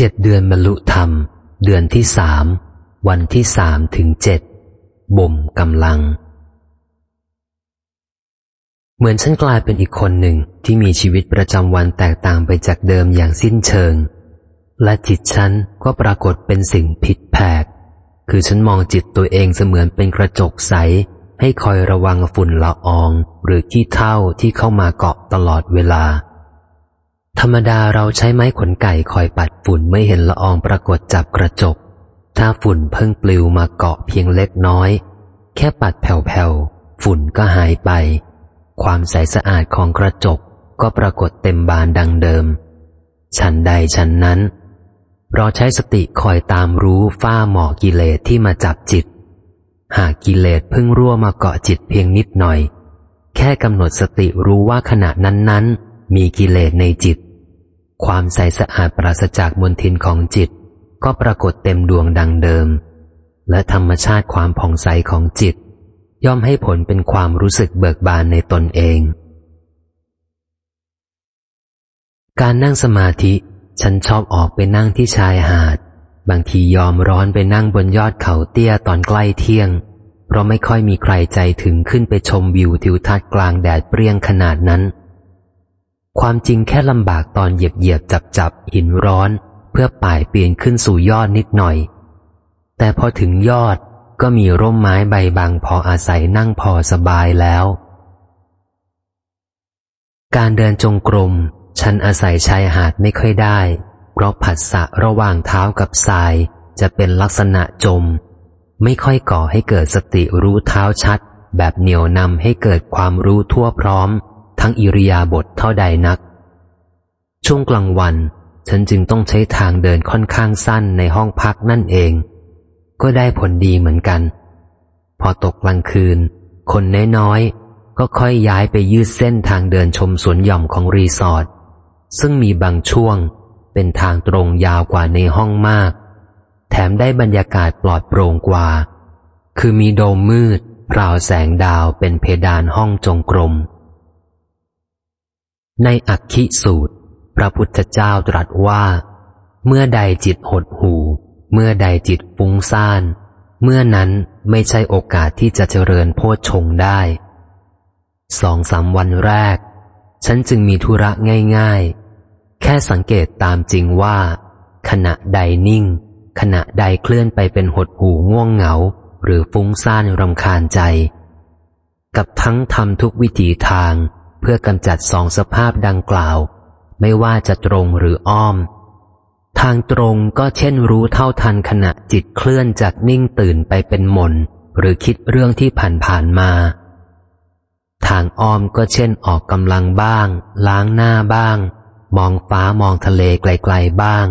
เจ็ดเดือนบรรลุธรรม เดือนที่สามวันที่สามถึงเจ็ดบ่มกำลัง เหมือนฉันกลายเป็นอีกคนหนึ่งที่มีชีวิตประจำวันแตกต่างไปจากเดิมอย่างสิ้นเชิง และจิตฉันก็ปรากฏเป็นสิ่งผิดแผก คือฉันมองจิตตัวเองเสมือนเป็นกระจกใส ให้คอยระวังฝุ่นละอองหรือขี้เท่าที่เข้ามาเกาะตลอดเวลา ธรรมดาเราใช้ไม้ขนไก่คอยปัดฝุ่นไม่เห็นละอองปรากฏจับกระจก ถ้าฝุ่นเพิ่งปลิวมาเกาะเพียงเล็กน้อย แค่ปัดแผ่วๆ ฝุ่นก็หายไป ความใสสะอาดของกระจกก็ปรากฏเต็มบานดังเดิม ฉันใดฉันนั้น เราใช้สติคอยตามรู้ฝ้าหมอกกิเลสที่มาจับจิต หากกิเลสเพิ่งรั่วมาเกาะจิตเพียงนิดหน่อย แค่กำหนดสติรู้ว่าขณะนั้นๆ มีกิเลสในจิต ความใสสะอาดปราศจากมลทินของจิต ก็ปรากฏเต็มดวงดังเดิม และธรรมชาติความผ่องใสของจิต ย่อมให้ผลเป็นความรู้สึกเบิกบานในตนเอง การนั่งสมาธิ ฉันชอบออกไปนั่งที่ชายหาด บางทียอมร้อนไปนั่งบนยอดเขาเตี้ยตอนใกล้เที่ยง เพราะไม่ค่อยมีใครใจถึงขึ้นไปชมวิวทิวทัศน์กลางแดดเปรี้ยงขนาดนั้น ความจริงแค่ลำบากตอนเหยียบเหยียบจับจับหินร้อน เพื่อป่ายเปลี่ยนขึ้นสู่ยอดนิดหน่อย แต่พอถึงยอดก็มีร่มไม้ใบบางพออาศัยนั่งพอสบายแล้ว การเดินจงกรมฉันอาศัยชายหาดไม่ค่อยได้ เพราะผัสสะระหว่างเท้ากับทรายจะเป็นลักษณะจม ไม่ค่อยก่อให้เกิดสติรู้เท้าชัด แบบเหนียวนำให้เกิดความรู้ทั่วพร้อม ทั้งอิริยาบถเท่าใดนัก ช่วงกลางวัน ฉันจึงต้องใช้ทางเดินค่อนข้างสั้นในห้องพักนั่นเอง ก็ได้ผลดีเหมือนกัน พอตกกลางคืน คนน้อยๆ ก็ค่อยย้ายไปยืดเส้นทางเดินชมสวนหย่อมของรีสอร์ทซึ่งมีบางช่วงเป็นทางตรงยาวกว่าในห้องมาก แถมได้บรรยากาศปลอดโปร่งกว่า คือมีโดมมืดพราวแสงดาวเป็นเพดานห้องจงกรม ในอักขิสูตร พระพุทธเจ้าตรัสว่า เมื่อใดจิตหดหู เมื่อใดจิตฟุ้งซ่าน เมื่อนั้นไม่ใช่โอกาสที่จะเจริญโพชฌงได้สองสามวันแรก ฉันจึงมีธุระง่ายๆ แค่สังเกตตามจริงว่า ขณะใดนิ่ง ขณะใดเคลื่อนไปเป็นหดหูง่วงเหงา หรือฟุ้งซ่านรำคาญใจ กับทั้งทำทุกวิถีทาง เพื่อกำจัดสองสภาพดังกล่าว ไม่ว่าจะตรงหรืออ้อม ทางตรงก็เช่นรู้เท่าทันขณะจิตเคลื่อนจากนิ่งตื่นไปเป็นหม่นหรือคิดเรื่องที่ผ่านผ่านมา ทางอ้อมก็เช่นออกกำลังบ้าง ล้างหน้าบ้าง มองฟ้ามองทะเลไกลๆบ้าง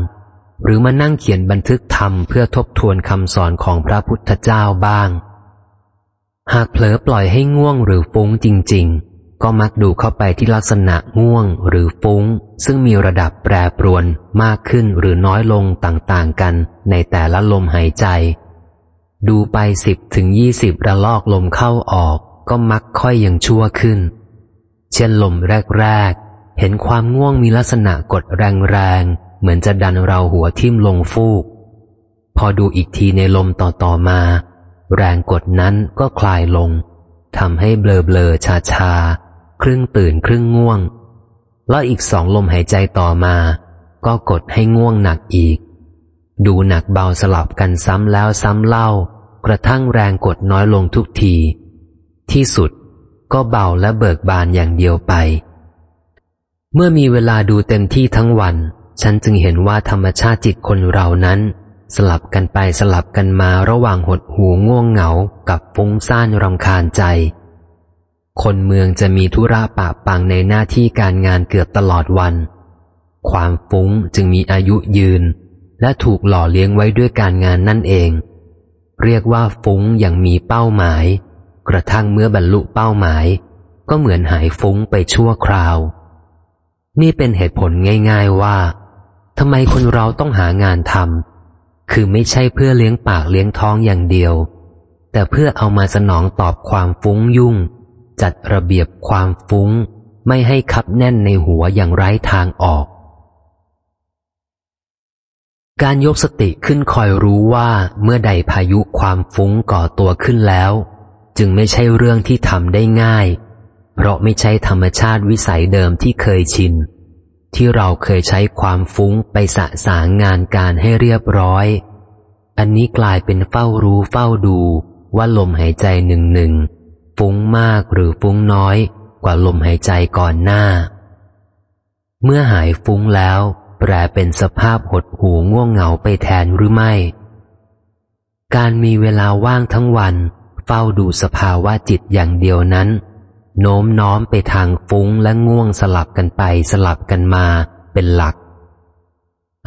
หรือมานั่งเขียนบันทึกธรรมเพื่อทบทวนคำสอนของพระพุทธเจ้าบ้าง หากเผลอปล่อยให้ง่วงหรือฟุ้งจริง ๆ ก็มักดูเข้าไปที่ลักษณะง่วงหรือฟุ้ง ซึ่งมีระดับแปรปรวนมากขึ้นหรือน้อยลงต่างๆกันในแต่ละลมหายใจ ดูไปสิบถึงยี่สิบระลอกลมเข้าออก ก็มักค่อยยังชั่วขึ้น เช่นลมแรก ๆ เห็นความง่วงมีลักษณะกดแรงๆ เหมือนจะดันเราหัวทิ่มลงฟูก พอดูอีกทีในลมต่อๆมา แรงกดนั้นก็คลายลงทำให้เบลอๆชาๆ ครึ่งตื่นครึ่งง่วง แล้วอีกสองลมหายใจต่อมา ก็กดให้ง่วงหนักอีก ดูหนักเบาสลับกันซ้ำแล้วซ้ำเล่า กระทั่งแรงกดน้อยลงทุกที ที่สุดก็เบาและเบิกบานอย่างเดียวไป เมื่อมีเวลาดูเต็มที่ทั้งวัน ฉันจึงเห็นว่าธรรมชาติจิตคนเรานั้น สลับกันไปสลับกันมาระหว่างหดหูง่วงเหงากับฟุ้งซ่านรำคาญใจ คนเมืองจะมีธุระปะปังในหน้าที่การงานเกือบตลอดวัน ความฟุ้งจึงมีอายุยืน และถูกหล่อเลี้ยงไว้ด้วยการงานนั่นเอง เรียกว่าฟุ้งอย่างมีเป้าหมาย กระทั่งเมื่อบรรลุเป้าหมาย ก็เหมือนหายฟุ้งไปชั่วคราว นี่เป็นเหตุผลง่าย ๆว่าทำไมคนเราต้องหางานทำคือไม่ใช่เพื่อเลี้ยงปากเลี้ยงท้องอย่างเดียว แต่เพื่อเอามาสนองตอบความฟุ้งยุ่ง จัดระเบียบความฟุ้ง ไม่ให้คับแน่นในหัวอย่างไร้ทางออก การยกสติขึ้นคอยรู้ว่าเมื่อใดพายุความฟุ้งก่อตัวขึ้นแล้ว จึงไม่ใช่เรื่องที่ทำได้ง่าย เพราะไม่ใช่ธรรมชาติวิสัยเดิมที่เคยชิน ที่เราเคยใช้ความฟุ้งไปสะสางงานการให้เรียบร้อย อันนี้กลายเป็นเฝ้ารู้เฝ้าดูว่าลมหายใจหนึ่งหนึ่ง ฟุ้งมากหรือฟุ้งน้อยกว่าลมหายใจก่อนหน้า เมื่อหายฟุ้งแล้ว แปลเป็นสภาพหดหูง่วงเหงาไปแทนหรือไม่ การมีเวลาว่างทั้งวัน เฝ้าดูสภาวะจิตอย่างเดียวนั้น โน้มน้อมไปทางฟุ้งและง่วงสลับกันไปสลับกันมาเป็นหลัก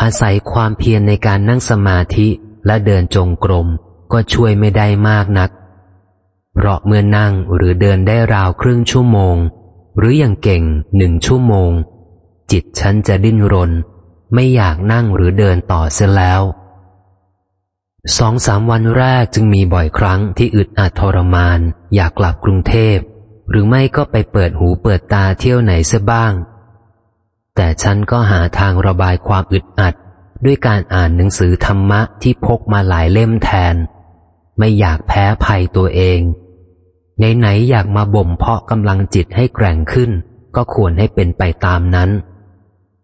อาศัยความเพียรในการนั่งสมาธิและเดินจงกรมก็ช่วยไม่ได้มากนัก เพราะเมื่อนั่งหรือเดินได้ราวครึ่งชั่วโมง หรืออย่างเก่งหนึ่งชั่วโมง จิตฉันจะดิ้นรน ไม่อยากนั่งหรือเดินต่อเสียแล้วสองสามวันแรกจึงมีบ่อยครั้งที่อึดอัดทรมาน อยากกลับกรุงเทพ หรือไม่ก็ไปเปิดหูเปิดตาเที่ยวไหนเสียบ้าง แต่ฉันก็หาทางระบายความอึดอัด ด้วยการอ่านหนังสือธรรมะที่พกมาหลายเล่มแทน ไม่อยากแพ้ภัยตัวเองไหนๆอยากมาบ่มเพาะกำลังจิตให้แกร่งขึ้น ก็ควรให้เป็นไปตามนั้น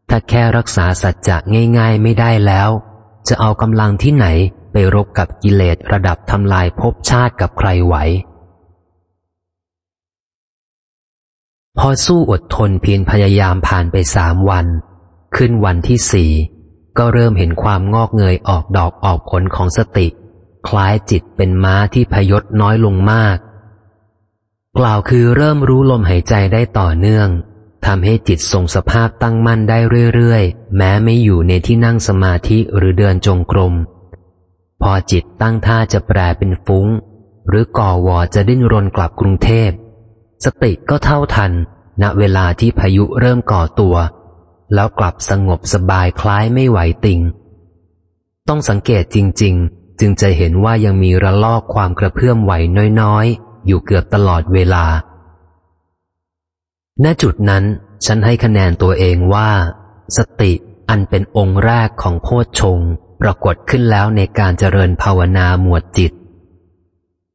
ถ้าแค่รักษาสัจจะง่าย ๆไม่ได้แล้ว จะเอากำลังที่ไหนไปรบกับกิเลสระดับทำลายภพชาติกับใครไหว พอสู้อดทนเพียรพยายามผ่านไปสามวัน ขึ้นวันที่สี่ก็เริ่มเห็นความงอกเงยออกดอกออกผลของสติ คล้ายจิตเป็นม้าที่พยศน้อยลงมาก กล่าวคือเริ่มรู้ลมหายใจได้ต่อเนื่องทำให้จิตทรงสภาพตั้งมั่นได้เรื่อยๆ แม้ไม่อยู่ในที่นั่งสมาธิหรือเดินจงกรม พอจิตตั้งท่าจะแปรเป็นฟุง้ง หรือก่อวอจะดิ้นรนกลับกรุงเทพ สติก็เท่าทัน ณเวลาที่พายุเริ่มก่อตัว แล้วกลับสงบสบายคล้ายไม่ไหวติง ต้องสังเกตจริงๆ จึงจะเห็นว่ายังมีระลอกความกระเพื่อมไหวน้อยๆ อยู่เกือบตลอดเวลา ณจุดนั้น ฉันให้คะแนนตัวเองว่า สติอันเป็นองค์แรกของโพชฌงปรากฏขึ้นแล้วในการเจริญภาวนาหมวดจิต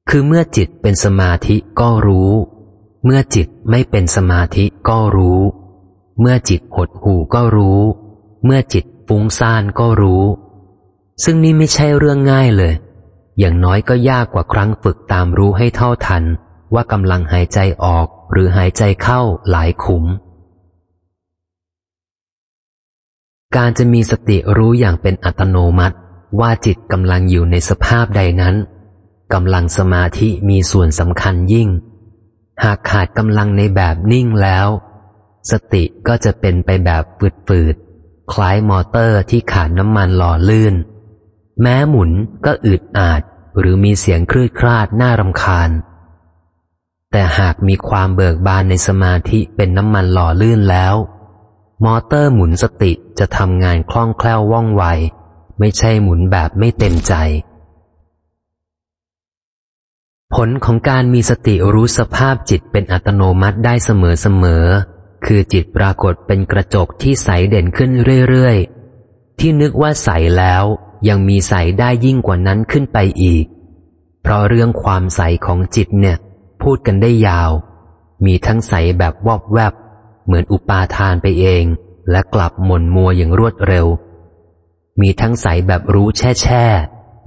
คือเมื่อจิตเป็นสมาธิก็รู้ เมื่อจิตไม่เป็นสมาธิก็รู้ เมื่อจิตหดหู่ก็รู้ เมื่อจิตฟุ้งซ่านก็รู้ ซึ่งนี่ไม่ใช่เรื่องง่ายเลย อย่างน้อยก็ยากกว่าครั้งฝึกตามรู้ให้เท่าทัน ว่ากำลังหายใจออกหรือหายใจเข้าหลายขุม การจะมีสติรู้อย่างเป็นอัตโนมัติ ว่าจิตกำลังอยู่ในสภาพใดนั้นกำลังสมาธิมีส่วนสำคัญยิ่ง หากขาดกำลังในแบบนิ่งแล้ว สติก็จะเป็นไปแบบฝืดๆคล้ายมอเตอร์ที่ขาดน้ำมันหล่อลื่น แม้หมุนก็อึดอาดหรือมีเสียงคลืดคลาดน่ารำคาญ แต่หากมีความเบิกบานในสมาธิเป็นน้ำมันหล่อลื่นแล้ว มอเตอร์หมุนสติจะทำงานคล่องแคล่วว่องไว ไม่ใช่หมุนแบบไม่เต็มใจ ผลของการมีสติรู้สภาพจิตเป็นอัตโนมัติได้เสมอๆคือจิตปรากฏเป็นกระจกที่ใสเด่นขึ้นเรื่อยๆ ที่นึกว่าใสแล้ว ยังมีใสได้ยิ่งกว่านั้นขึ้นไปอีก เพราะเรื่องความใสของจิตเนี่ย พูดกันได้ยาว มีทั้งใสแบบวอบแวบ เหมือนอุปาทานไปเอง และกลับหม่นมัวอย่างรวดเร็ว มีทั้งใสแบบรู้แช่แช่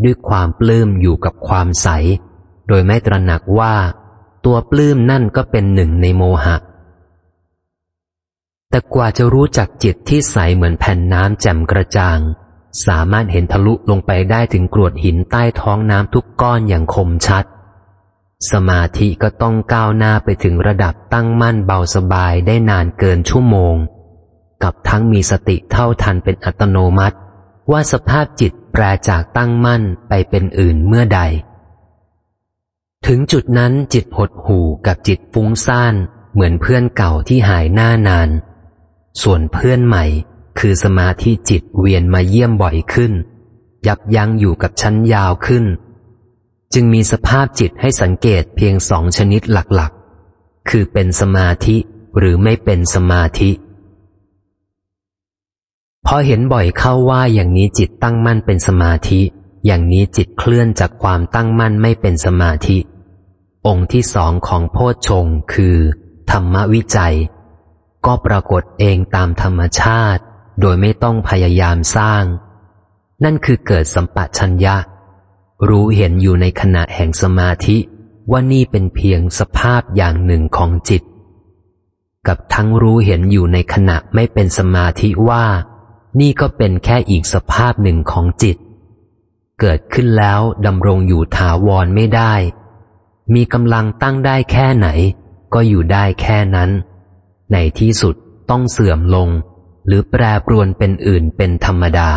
ด้วยความปลื้มอยู่กับความใส โดยไม่ตระหนักว่า ตัวปลื้มนั่นก็เป็นหนึ่งในโมหะ แต่กว่าจะรู้จักจิตที่ใสเหมือนแผ่นน้ำแจ่มกระจ่าง สามารถเห็นทะลุลงไปได้ถึงกรวดหินใต้ท้องน้ำทุกก้อนอย่างคมชัด สมาธิก็ต้องก้าวหน้าไปถึงระดับตั้งมั่นเบาสบายได้นานเกินชั่วโมง กับทั้งมีสติเท่าทันเป็นอัตโนมัติ ว่าสภาพจิตแปรจากตั้งมั่นไปเป็นอื่นเมื่อใด ถึงจุดนั้นจิตหดหู่กับจิตฟุ้งซ่านเหมือนเพื่อนเก่าที่หายหน้านาน ส่วนเพื่อนใหม่ คือสมาธิจิตเวียนมาเยี่ยมบ่อยขึ้น ยับยั้งอยู่กับชั้นยาวขึ้น จึงมีสภาพจิตให้สังเกตเพียงสองชนิดหลักๆ คือเป็นสมาธิหรือไม่เป็นสมาธิ พอเห็นบ่อยเข้าว่าอย่างนี้จิตตั้งมั่นเป็นสมาธิ อย่างนี้จิตเคลื่อนจากความตั้งมั่นไม่เป็นสมาธิ องค์ที่สองของโพชฌงคือ ธรรมวิจัย ก็ปรากฏเองตามธรรมชาติ โดยไม่ต้องพยายามสร้าง นั่นคือเกิดสัมปชัญญะ รู้เห็นอยู่ในขณะแห่งสมาธิว่านี่เป็นเพียงสภาพอย่างหนึ่งของจิต กับทั้งรู้เห็นอยู่ในขณะไม่เป็นสมาธิว่า นี่ก็เป็นแค่อีกสภาพหนึ่งของจิต เกิดขึ้นแล้วดำรงอยู่ถาวรไม่ได้ มีกำลังตั้งได้แค่ไหน ก็อยู่ได้แค่นั้น ในที่สุดต้องเสื่อมลง หรือแปรปรวนเป็นอื่นเป็นธรรมดา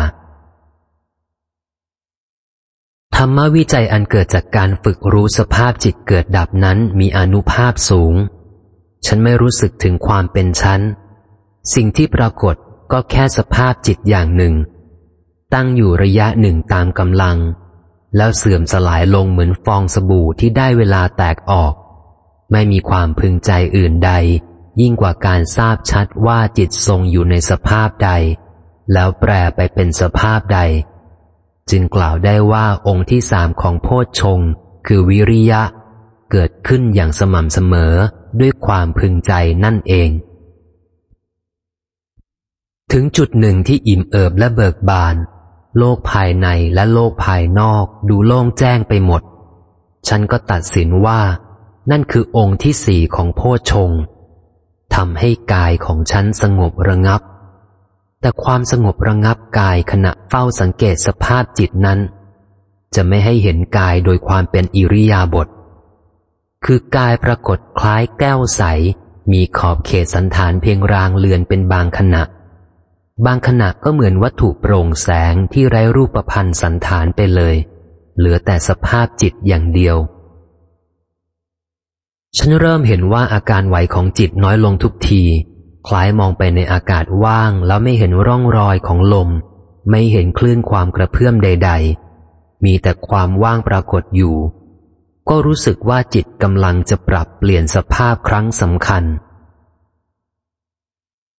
ธรรมวิจัยอันเกิดจากการฝึกรู้สภาพจิตเกิดดับนั้นมีอนุภาพสูง ฉันไม่รู้สึกถึงความเป็นฉัน สิ่งที่ปรากฏก็แค่สภาพจิตอย่างหนึ่ง ตั้งอยู่ระยะหนึ่งตามกำลัง แล้วเสื่อมสลายลงเหมือนฟองสบู่ที่ได้เวลาแตกออก ไม่มีความพึงใจอื่นใด ยิ่งกว่าการทราบชัดว่าจิตทรงอยู่ในสภาพใด แล้วแปรไปเป็นสภาพใด จึงกล่าวได้ว่าองค์ที่สามของโพชฌงคือวิริยะ เกิดขึ้นอย่างสม่ำเสมอด้วยความพึงใจนั่นเอง ถึงจุดหนึ่งที่อิ่มเอิบและเบิกบาน โลกภายในและโลกภายนอกดูโล่งแจ้งไปหมด ฉันก็ตัดสินว่า นั่นคือองค์ที่สี่ของโพชฌง ทำให้กายของฉันสงบระงับ แต่ความสงบระงับกายขณะเฝ้าสังเกตสภาพจิตนั้น จะไม่ให้เห็นกายโดยความเป็นอิริยาบถคือกายปรากฏคล้ายแก้วใส มีขอบเขตสันฐานเพียงรางเลือนเป็นบางขณะ บางขณะก็เหมือนวัตถุโปร่งแสงที่ไร้รูปพันธ์สันฐานไปเลย เหลือแต่สภาพจิตอย่างเดียว ฉันเริ่มเห็นว่าอาการไหวของจิตน้อยลงทุกที คล้ายมองไปในอากาศว่างแล้วไม่เห็นร่องรอยของลม ไม่เห็นคลื่นความกระเพื่อมใด ๆ มีแต่ความว่างปรากฏอยู่ ก็รู้สึกว่าจิตกำลังจะปรับเปลี่ยนสภาพครั้งสำคัญ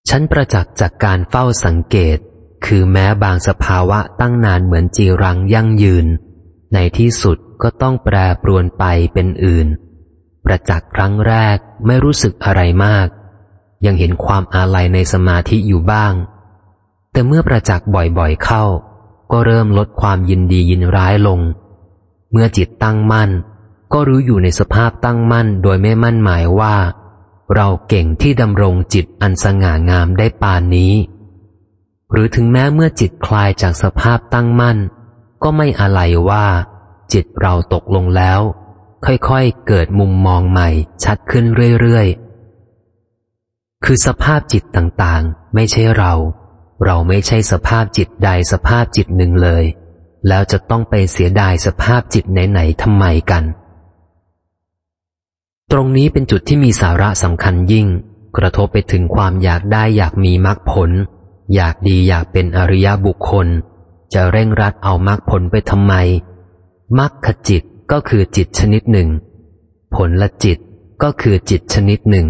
ฉันประจักษ์จากการเฝ้าสังเกต คือแม้บางสภาวะตั้งนานเหมือนจีรังยั่งยืน ในที่สุดก็ต้องแปรปรวนไปเป็นอื่น ประจักษ์ครั้งแรกไม่รู้สึกอะไรมาก ยังเห็นความอาลัยในสมาธิอยู่บ้าง แต่เมื่อประจักษ์บ่อยๆเข้า ก็เริ่มลดความยินดียินร้ายลง เมื่อจิตตั้งมั่น ก็รู้อยู่ในสภาพตั้งมั่นโดยไม่มั่นหมายว่า เราเก่งที่ดำรงจิตอันสง่างามได้ปานนี้ หรือถึงแม้เมื่อจิตคลายจากสภาพตั้งมั่น ก็ไม่อะไรว่า จิตเราตกลงแล้ว ค่อยๆ เกิดมุมมองใหม่ ชัดขึ้นเรื่อยๆ คือสภาพจิตต่างๆ ไม่ใช่เรา เราไม่ใช่สภาพจิตใดสภาพจิตหนึ่งเลย แล้วจะต้องไปเสียดายสภาพจิตไหนๆทำไมกัน ตรงนี้เป็นจุดที่มีสาระสำคัญยิ่ง กระทบไปถึงความอยากได้อยากมีมรรคผล อยากดีอยากเป็นอริยบุคคล จะเร่งรัดเอามรรคผลไปทำไมมรรคจิต ก็คือจิตชนิดหนึ่ง ผลละจิตก็คือจิตชนิดหนึ่ง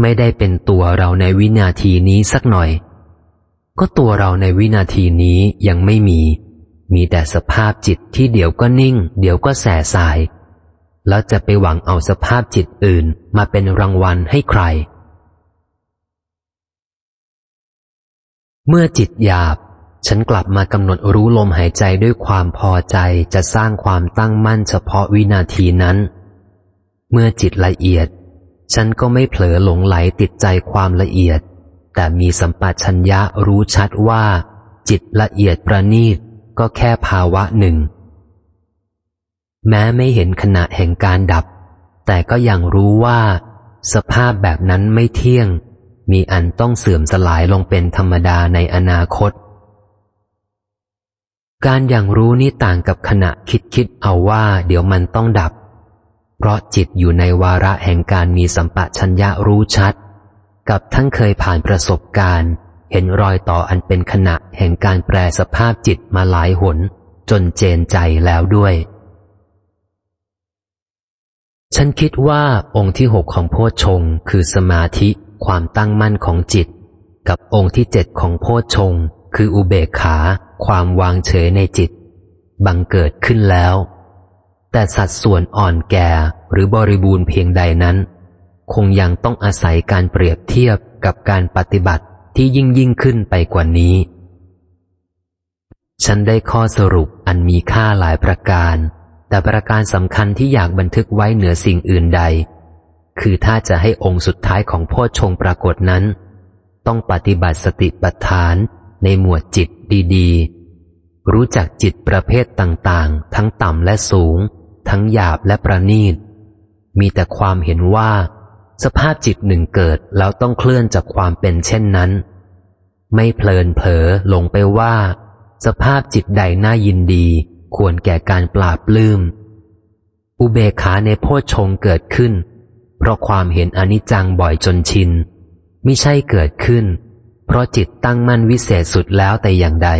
ไม่ได้เป็นตัวเราในวินาทีนี้สักหน่อย ก็ตัวเราในวินาทีนี้ยังไม่มี มีแต่สภาพจิตที่เดี๋ยวก็นิ่ง เดี๋ยวก็แสสาย แล้วจะไปหวังเอาสภาพจิตอื่นมาเป็นรางวัลให้ใคร เมื่อจิตหยาบ ฉันกลับมากำหนดรู้ลมหายใจด้วยความพอใจจะสร้างความตั้งมั่นเฉพาะวินาทีนั้น เมื่อจิตละเอียด ฉันก็ไม่เผลอหลงไหลติดใจความละเอียด แต่มีสัมปชัญญะรู้ชัดว่า จิตละเอียดประณีตก็แค่ภาวะหนึ่ง แม้ไม่เห็นขณะแห่งการดับ แต่ก็ยังรู้ว่า สภาพแบบนั้นไม่เที่ยง มีอันต้องเสื่อมสลายลงเป็นธรรมดาในอนาคต การอย่างรู้นี้ต่างกับขณะคิดคิดเอาว่าเดี๋ยวมันต้องดับ เพราะจิตอยู่ในวาระแห่งการมีสัมปะชัญญะรู้ชัด กับทั้งเคยผ่านประสบการณ์ เห็นรอยต่ออันเป็นขณะแห่งการแปรสภาพจิตมาหลายหน จนเจนใจแล้วด้วย ฉันคิดว่าองค์ที่หกของโพชงคือสมาธิความตั้งมั่นของจิต กับองค์ที่เจ็ดของโพชง คืออุเบกขา ความวางเฉยในจิต บังเกิดขึ้นแล้ว แต่สัดส่วนอ่อนแก่หรือบริบูรณ์เพียงใดนั้น คงยังต้องอาศัยการเปรียบเทียบกับการปฏิบัติที่ยิ่งยิ่งขึ้นไปกว่านี้ ฉันได้ข้อสรุปอันมีค่าหลายประการ แต่ประการสำคัญที่อยากบันทึกไว้เหนือสิ่งอื่นใด คือถ้าจะให้องค์สุดท้ายของพ่อชงปรากฏนั้น ต้องปฏิบัติสติปัฏฐาน ในหมวดจิตดีๆ รู้จักจิตประเภทต่างๆ ทั้งต่ำและสูง ทั้งหยาบและประณีต มีแต่ความเห็นว่า สภาพจิตหนึ่งเกิดแล้วต้องเคลื่อนจากความเป็นเช่นนั้น ไม่เพลินเผลอหลงไปว่า สภาพจิตใดน่ายินดี ควรแก่การปราบลืม อุเบกขาในโพชฌงเกิดขึ้น เพราะความเห็นอนิจจังบ่อยจนชินไมิใช่เกิดขึ้น เพราะจิตตั้งมั่นวิเศษสุดแล้วแต่อย่างใด